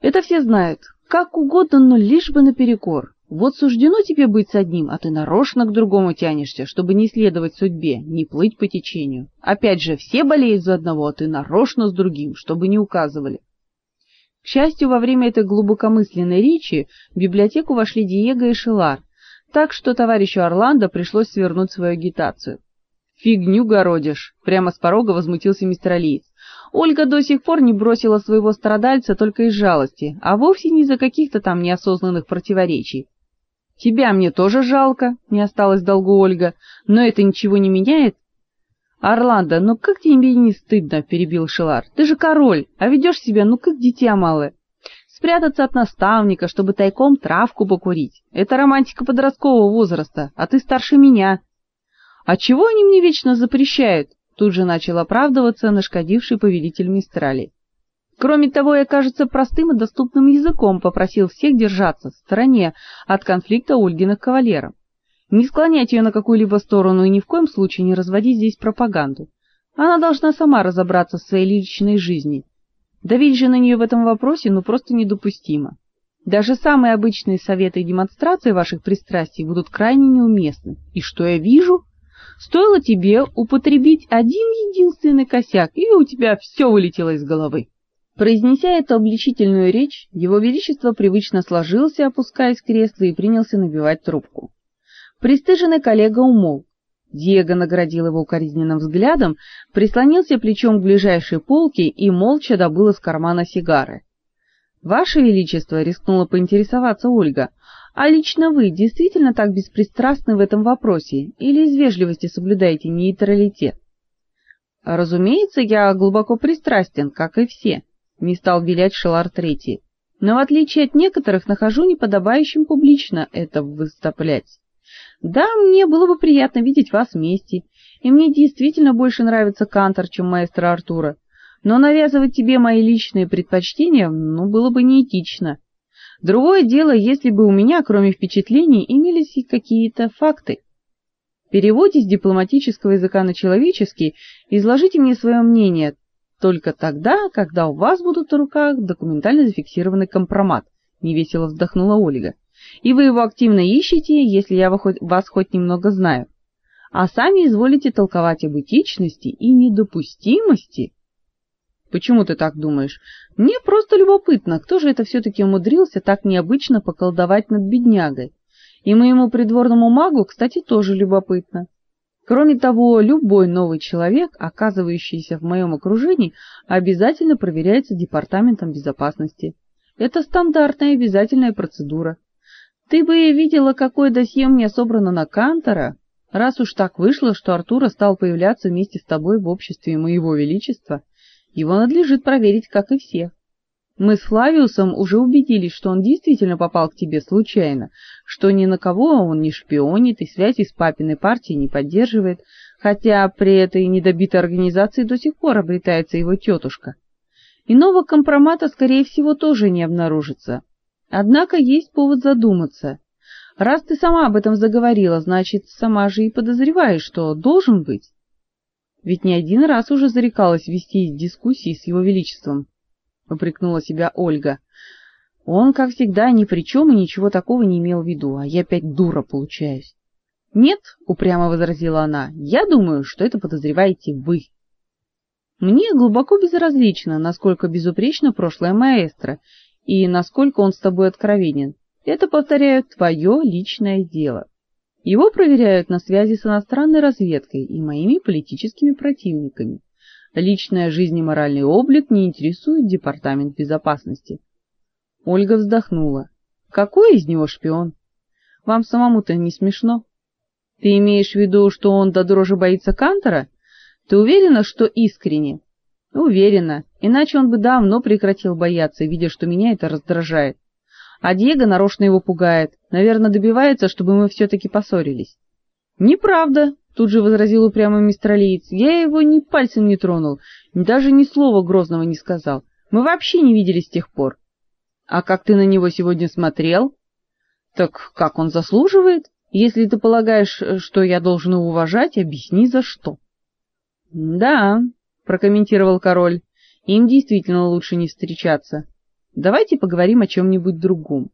Это все знают. Как угодно, но лишь бы наперекор. Вот суждено тебе быть с одним, а ты нарочно к другому тянешься, чтобы не следовать судьбе, не плыть по течению. Опять же, все болеют за одного, а ты нарочно с другим, чтобы не указывали. К счастью, во время этой глубокомысленной речи в библиотеку вошли Диего и Шелар, так что товарищу Орландо пришлось свернуть свою агитацию. Фигню городишь, прямо с порога возмутился мистер Алиец. Ольга до сих пор не бросила своего страдальца только из жалости, а вовсе не из-за каких-то там неосознанных противоречий. Тебя мне тоже жалко, не осталось долгу Ольга, но это ничего не меняет. Орландо, ну как тебе не стыдно, перебил Шелар. Ты же король, а ведешь себя ну как дитя малое. Спрятаться от наставника, чтобы тайком травку покурить. Это романтика подросткового возраста, а ты старше меня. А чего они мне вечно запрещают? Тут же начал оправдываться нашкодивший повелитель Мистрали. Кроме того, я, кажется, простым и доступным языком попросил всех держаться в стороне от конфликта Ольгиных кавалеров. Не склонять ее на какую-либо сторону и ни в коем случае не разводить здесь пропаганду. Она должна сама разобраться в своей личной жизни. Давить же на нее в этом вопросе ну просто недопустимо. Даже самые обычные советы и демонстрации ваших пристрастий будут крайне неуместны. И что я вижу? Стоило тебе употребить один единственный косяк, и у тебя все вылетело из головы. Произнеся эту обличительную речь, его величество привычно сложился, опускаясь в кресло и принялся набивать трубку. Пристыженный коллега умолк. Диего наградил его укоризненным взглядом, прислонился плечом к ближайшей полке и молча добыл из кармана сигары. Ваше величество, рискнула поинтересоваться Ольга. А лично вы действительно так беспристрастны в этом вопросе или из вежливости соблюдаете нейтралитет? Разумеется, я глубоко пристрастен, как и все, не стал вилять Шелар Третий. Но в отличие от некоторых, нахожу неподобающим публично это выставлять. Да, мне было бы приятно видеть вас вместе, и мне действительно больше нравится Кантор, чем маэстро Артура. Но навязывать тебе мои личные предпочтения, ну, было бы неэтично. Другое дело, если бы у меня, кроме впечатлений, имелись и какие-то факты. Переводите с дипломатического языка на человеческий, изложите мне свое мнение только тогда, когда у вас будут в руках документально зафиксированный компромат, невесело вздохнула Ольга. И вы его активно ищете, если я вас хоть немного знаю. А сами изволите толковать об этичности и недопустимости Почему ты так думаешь? Мне просто любопытно, кто же это все таки умудрился так необычно поколдовать над беднягой. И моему придворному магу, кстати, тоже любопытно. Кроме того, любой новый человек, оказывающийся в моем окружении, обязательно проверяется департаментом безопасности. Это стандартная обязательная процедура. Ты бы видела, какое досье у меня собрано на Кантора. Раз уж так вышло, что Артур стал появляться вместе с тобой в обществе моего величества, его надлежит проверить, как и всех. Мы с Флавиусом уже убедились, что он действительно попал к тебе случайно, что ни на кого он не шпионит и связи с папиной партией не поддерживает, хотя при этой недобитой организации до сих пор обретается его тетушка. Иного компромата, скорее всего, тоже не обнаружится. Однако есть повод задуматься. Раз ты сама об этом заговорила, значит, сама же и подозреваешь, что должен быть. Ведь не один раз уже зарекалась вести дискуссии с его величеством, упрекнула себя Ольга. Он, как всегда, ни при чем и ничего такого не имел в виду, а я опять дура получаюсь. Нет, упрямо возразила она. Я думаю, что это подозреваете вы. Мне глубоко безразлично, насколько безупречно прошлое маэстро и насколько он с тобой откровенен. Это, повторяю, твое личное дело. Его проверяют на связи с иностранной разведкой и моими политическими противниками. Личная жизнь и моральный облик не интересует департамент безопасности. Ольга вздохнула. Какой из него шпион? Вам самому-то не смешно? Ты имеешь в виду, что он до дрожи боится Кантора? Ты уверена, что искренне? Уверена, иначе он бы давно прекратил бояться, видя, что меня это раздражает. А Диего нарочно его пугает. Наверное, добивается, чтобы мы все таки поссорились. Неправда, тут же возразил упрямый мистер Алиец. Я его ни пальцем не тронул, даже ни слова грозного не сказал. Мы вообще не виделись с тех пор. А как ты на него сегодня смотрел? Так как он заслуживает? Если ты полагаешь, что я должен его уважать, объясни за что. Да, прокомментировал король. Им действительно лучше не встречаться. Давайте поговорим о чем-нибудь другом.